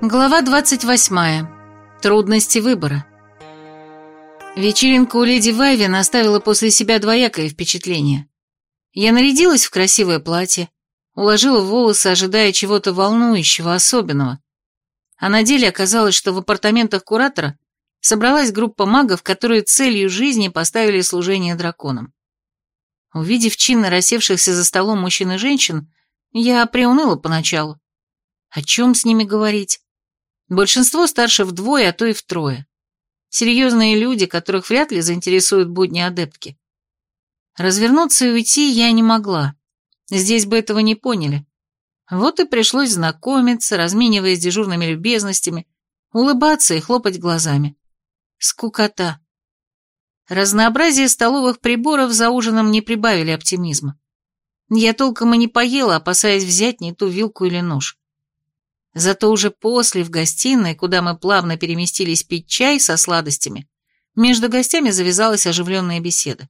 Глава 28. Трудности выбора. Вечеринка у леди Вайвин оставила после себя двоякое впечатление. Я нарядилась в красивое платье, уложила волосы, ожидая чего-то волнующего, особенного. А на деле оказалось, что в апартаментах куратора собралась группа магов, которые целью жизни поставили служение драконам. Увидев чинно рассевшихся за столом мужчин и женщин, я приуныла поначалу. О чем с ними говорить? Большинство старше вдвое, а то и втрое. Серьезные люди, которых вряд ли заинтересуют будни адептки. Развернуться и уйти я не могла. Здесь бы этого не поняли. Вот и пришлось знакомиться, размениваясь дежурными любезностями, улыбаться и хлопать глазами. Скукота. Разнообразие столовых приборов за ужином не прибавили оптимизма. Я толком и не поела, опасаясь взять не ту вилку или нож. Зато уже после, в гостиной, куда мы плавно переместились пить чай со сладостями, между гостями завязалась оживленная беседа.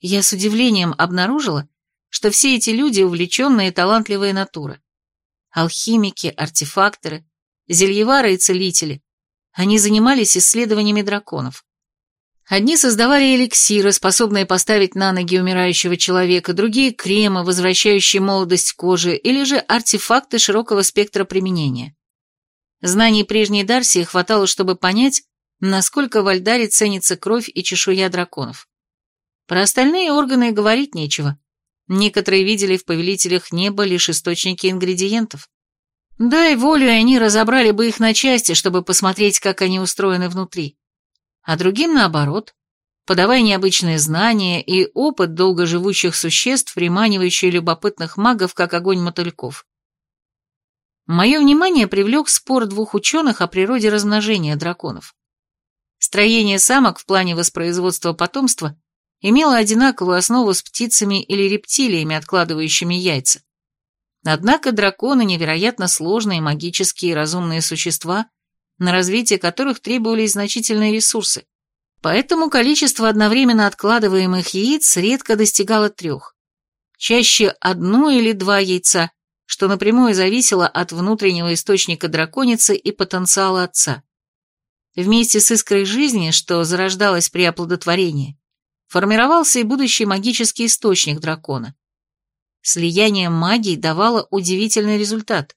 Я с удивлением обнаружила, что все эти люди увлеченные и талантливые натуры. Алхимики, артефакторы, зельевары и целители. Они занимались исследованиями драконов. Одни создавали эликсиры, способные поставить на ноги умирающего человека, другие – кремы, возвращающие молодость кожи, или же артефакты широкого спектра применения. Знаний прежней Дарсии хватало, чтобы понять, насколько в Альдаре ценится кровь и чешуя драконов. Про остальные органы говорить нечего. Некоторые видели в повелителях неба лишь источники ингредиентов. Да и волю они разобрали бы их на части, чтобы посмотреть, как они устроены внутри а другим наоборот, подавая необычные знания и опыт долгоживущих существ, приманивающие любопытных магов, как огонь мотыльков. Мое внимание привлек спор двух ученых о природе размножения драконов. Строение самок в плане воспроизводства потомства имело одинаковую основу с птицами или рептилиями, откладывающими яйца. Однако драконы невероятно сложные магические и разумные существа, на развитие которых требовались значительные ресурсы. Поэтому количество одновременно откладываемых яиц редко достигало трех. Чаще одно или два яйца, что напрямую зависело от внутреннего источника драконицы и потенциала отца. Вместе с искрой жизни, что зарождалась при оплодотворении, формировался и будущий магический источник дракона. Слияние магий давало удивительный результат.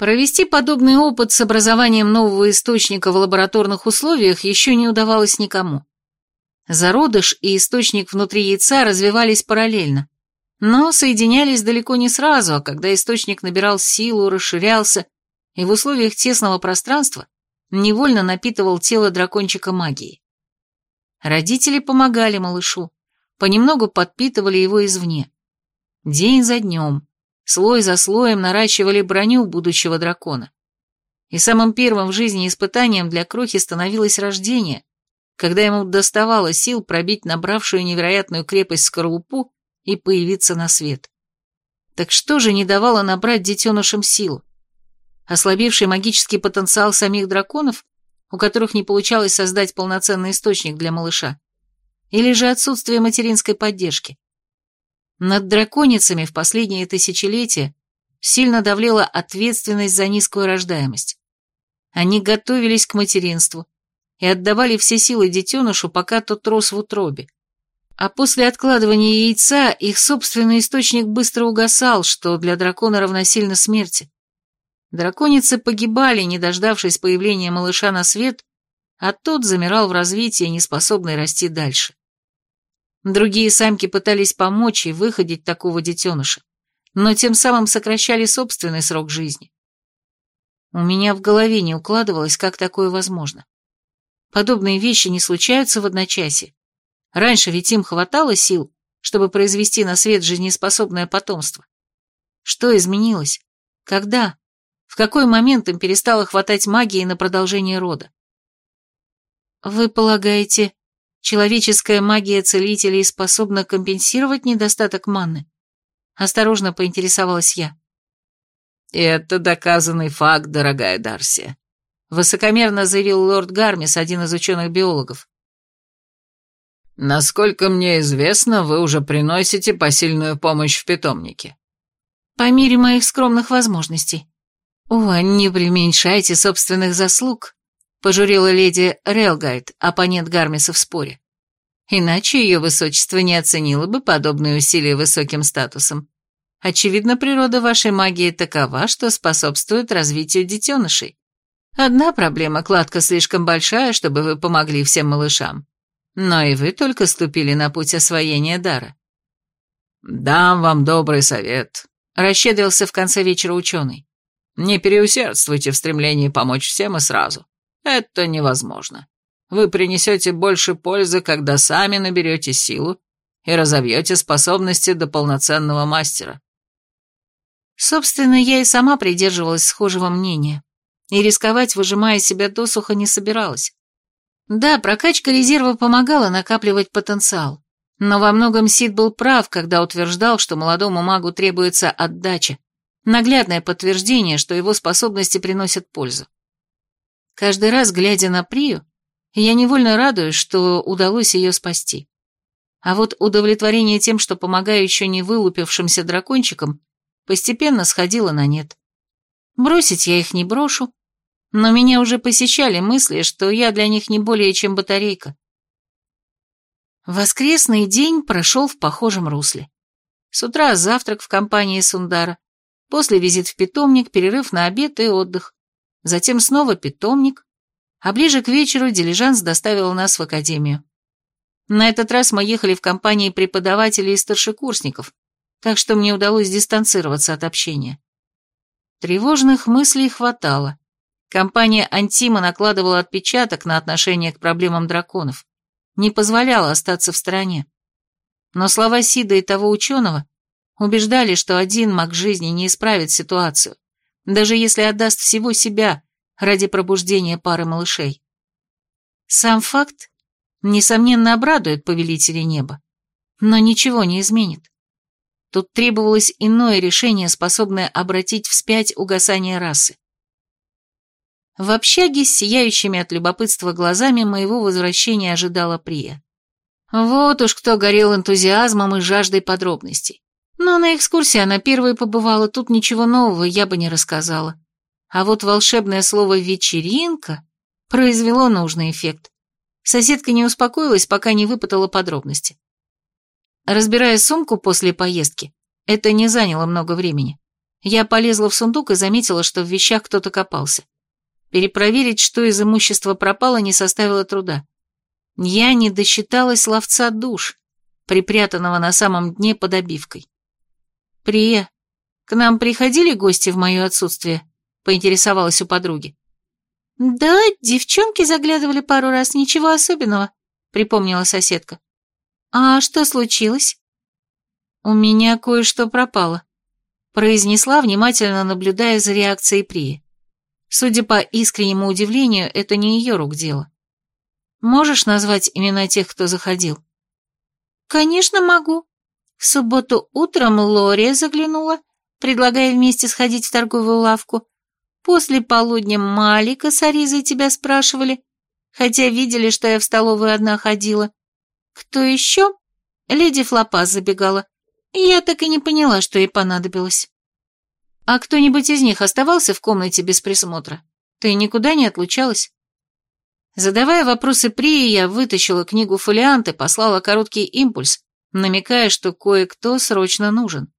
Провести подобный опыт с образованием нового источника в лабораторных условиях еще не удавалось никому. Зародыш и источник внутри яйца развивались параллельно, но соединялись далеко не сразу, а когда источник набирал силу, расширялся и в условиях тесного пространства невольно напитывал тело дракончика магией. Родители помогали малышу, понемногу подпитывали его извне. День за днем, слой за слоем наращивали броню будущего дракона. И самым первым в жизни испытанием для Крохи становилось рождение, когда ему доставало сил пробить набравшую невероятную крепость скорлупу и появиться на свет. Так что же не давало набрать детенышам силу? Ослабевший магический потенциал самих драконов, у которых не получалось создать полноценный источник для малыша? Или же отсутствие материнской поддержки? Над драконицами в последние тысячелетия сильно давлела ответственность за низкую рождаемость. Они готовились к материнству и отдавали все силы детенышу, пока тот рос в утробе. А после откладывания яйца их собственный источник быстро угасал, что для дракона равносильно смерти. Драконицы погибали, не дождавшись появления малыша на свет, а тот замирал в развитии, не способный расти дальше. Другие самки пытались помочь и выходить такого детеныша, но тем самым сокращали собственный срок жизни. У меня в голове не укладывалось, как такое возможно. Подобные вещи не случаются в одночасье. Раньше ведь им хватало сил, чтобы произвести на свет жизнеспособное потомство. Что изменилось? Когда? В какой момент им перестало хватать магии на продолжение рода? Вы полагаете, Человеческая магия целителей способна компенсировать недостаток манны? Осторожно поинтересовалась я. «Это доказанный факт, дорогая Дарсия», — высокомерно заявил лорд Гармис, один из ученых-биологов. «Насколько мне известно, вы уже приносите посильную помощь в питомнике». «По мере моих скромных возможностей». «О, не преуменьшайте собственных заслуг», — пожурила леди Релгайт, оппонент Гармиса в споре. «Иначе ее высочество не оценило бы подобные усилия высоким статусом. Очевидно, природа вашей магии такова, что способствует развитию детенышей. Одна проблема, кладка слишком большая, чтобы вы помогли всем малышам. Но и вы только ступили на путь освоения дара. «Дам вам добрый совет», — расщедрился в конце вечера ученый. «Не переусердствуйте в стремлении помочь всем и сразу. Это невозможно. Вы принесете больше пользы, когда сами наберете силу и разовьете способности до полноценного мастера». Собственно, я и сама придерживалась схожего мнения, и рисковать, выжимая себя досуха, не собиралась. Да, прокачка резерва помогала накапливать потенциал, но во многом Сид был прав, когда утверждал, что молодому магу требуется отдача, наглядное подтверждение, что его способности приносят пользу. Каждый раз, глядя на Прию, я невольно радуюсь, что удалось ее спасти. А вот удовлетворение тем, что помогаю еще не вылупившимся дракончикам, постепенно сходило на нет. Бросить я их не брошу, но меня уже посещали мысли, что я для них не более чем батарейка. Воскресный день прошел в похожем русле. С утра завтрак в компании Сундара, после визит в питомник, перерыв на обед и отдых, затем снова питомник, а ближе к вечеру дилижанс доставил нас в академию. На этот раз мы ехали в компании преподавателей и старшекурсников, так что мне удалось дистанцироваться от общения. Тревожных мыслей хватало. Компания Антима накладывала отпечаток на отношение к проблемам драконов не позволяла остаться в стороне. Но слова Сида и того ученого убеждали, что один маг жизни не исправит ситуацию, даже если отдаст всего себя ради пробуждения пары малышей. Сам факт, несомненно, обрадует повелителей неба, но ничего не изменит. Тут требовалось иное решение, способное обратить вспять угасание расы. В общаге с сияющими от любопытства глазами моего возвращения ожидала Прия. Вот уж кто горел энтузиазмом и жаждой подробностей. Но на экскурсии она первой побывала, тут ничего нового я бы не рассказала. А вот волшебное слово «вечеринка» произвело нужный эффект. Соседка не успокоилась, пока не выпытала подробности. Разбирая сумку после поездки, это не заняло много времени. Я полезла в сундук и заметила, что в вещах кто-то копался. Перепроверить, что из имущества пропало, не составило труда. Я не досчиталась ловца душ, припрятанного на самом дне под обивкой. «Прия, к нам приходили гости в мое отсутствие?» — поинтересовалась у подруги. «Да, девчонки заглядывали пару раз, ничего особенного», — припомнила соседка. «А что случилось?» «У меня кое-что пропало», — произнесла, внимательно наблюдая за реакцией Прии. Судя по искреннему удивлению, это не ее рук дело. Можешь назвать имена тех, кто заходил? Конечно, могу. В субботу утром Лория заглянула, предлагая вместе сходить в торговую лавку. После полудня Малика с Аризой тебя спрашивали, хотя видели, что я в столовую одна ходила. Кто еще? Леди Флопас забегала. Я так и не поняла, что ей понадобилось. «А кто-нибудь из них оставался в комнате без присмотра? Ты никуда не отлучалась?» Задавая вопросы Прии, я вытащила книгу фолиант и послала короткий импульс, намекая, что кое-кто срочно нужен.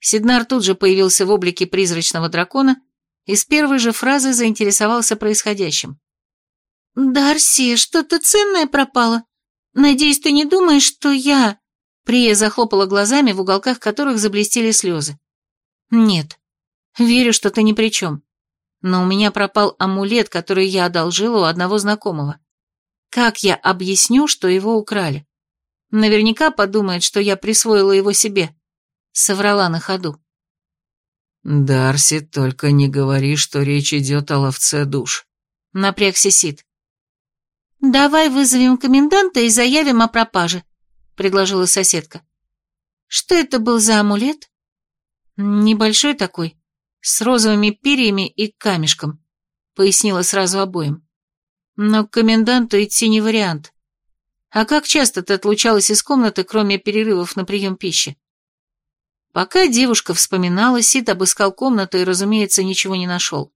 Сиднар тут же появился в облике призрачного дракона и с первой же фразы заинтересовался происходящим. «Дарси, что-то ценное пропало. Надеюсь, ты не думаешь, что я...» Прия захлопала глазами, в уголках которых заблестели слезы. «Нет, верю, что ты ни при чем. Но у меня пропал амулет, который я одолжила у одного знакомого. Как я объясню, что его украли? Наверняка подумает, что я присвоила его себе. Соврала на ходу. «Дарси, только не говори, что речь идет о ловце душ», — напрягся Сид. «Давай вызовем коменданта и заявим о пропаже», — предложила соседка. «Что это был за амулет?» «Небольшой такой, с розовыми перьями и камешком», — пояснила сразу обоим. «Но к коменданту идти не вариант. А как часто ты отлучалась из комнаты, кроме перерывов на прием пищи?» Пока девушка вспоминала, Сид обыскал комнату и, разумеется, ничего не нашел.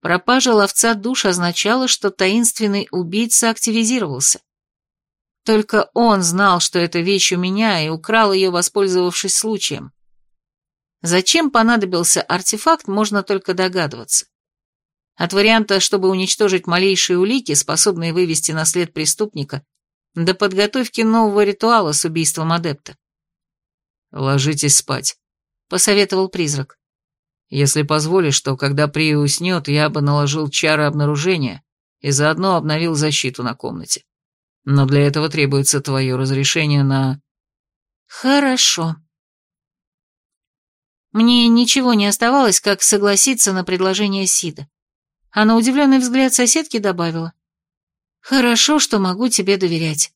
Пропажа ловца душ означала, что таинственный убийца активизировался. Только он знал, что эта вещь у меня, и украл ее, воспользовавшись случаем. Зачем понадобился артефакт, можно только догадываться. От варианта, чтобы уничтожить малейшие улики, способные вывести на след преступника, до подготовки нового ритуала с убийством адепта. «Ложитесь спать», — посоветовал призрак. «Если позволишь, то когда Прия уснет, я бы наложил чары обнаружения и заодно обновил защиту на комнате. Но для этого требуется твое разрешение на...» «Хорошо». Мне ничего не оставалось, как согласиться на предложение Сида. А на удивленный взгляд соседки добавила. «Хорошо, что могу тебе доверять.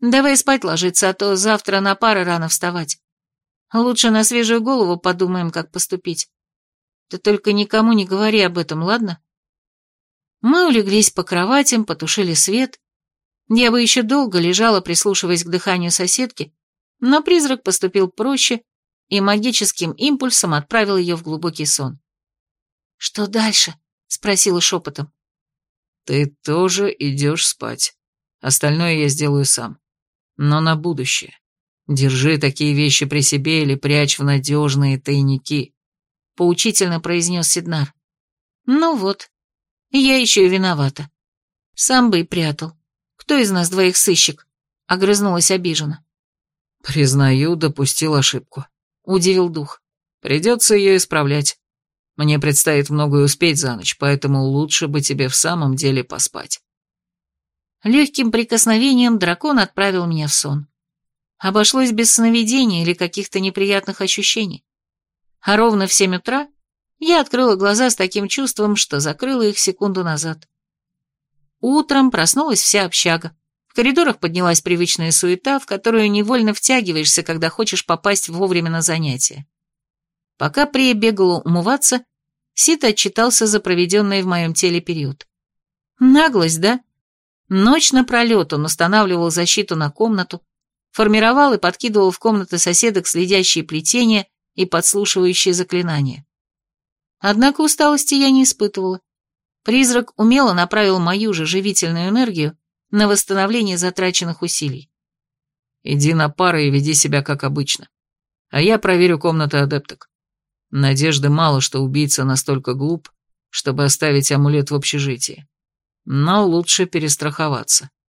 Давай спать ложиться, а то завтра на пары рано вставать. Лучше на свежую голову подумаем, как поступить. Ты только никому не говори об этом, ладно?» Мы улеглись по кроватям, потушили свет. Я бы еще долго лежала, прислушиваясь к дыханию соседки, но призрак поступил проще и магическим импульсом отправил ее в глубокий сон. «Что дальше?» — спросила шепотом. «Ты тоже идешь спать. Остальное я сделаю сам. Но на будущее. Держи такие вещи при себе или прячь в надежные тайники», — поучительно произнес Сиднар. «Ну вот, я еще и виновата. Сам бы и прятал. Кто из нас двоих сыщик?» — огрызнулась обиженно. «Признаю, допустил ошибку», — удивил дух. «Придется ее исправлять. Мне предстоит многое успеть за ночь, поэтому лучше бы тебе в самом деле поспать». Легким прикосновением дракон отправил меня в сон. Обошлось без сновидений или каких-то неприятных ощущений. А ровно в семь утра я открыла глаза с таким чувством, что закрыла их секунду назад. Утром проснулась вся общага. В коридорах поднялась привычная суета, в которую невольно втягиваешься, когда хочешь попасть вовремя на занятия. Пока Прия бегала умываться, Сита отчитался за проведенный в моем теле период. Наглость, да? Ночь напролет он устанавливал защиту на комнату, формировал и подкидывал в комнаты соседок следящие плетения и подслушивающие заклинания. Однако усталости я не испытывала. Призрак умело направил мою же живительную энергию на восстановление затраченных усилий. «Иди на пары и веди себя как обычно. А я проверю комнаты адепток. Надежды мало, что убийца настолько глуп, чтобы оставить амулет в общежитии. Но лучше перестраховаться».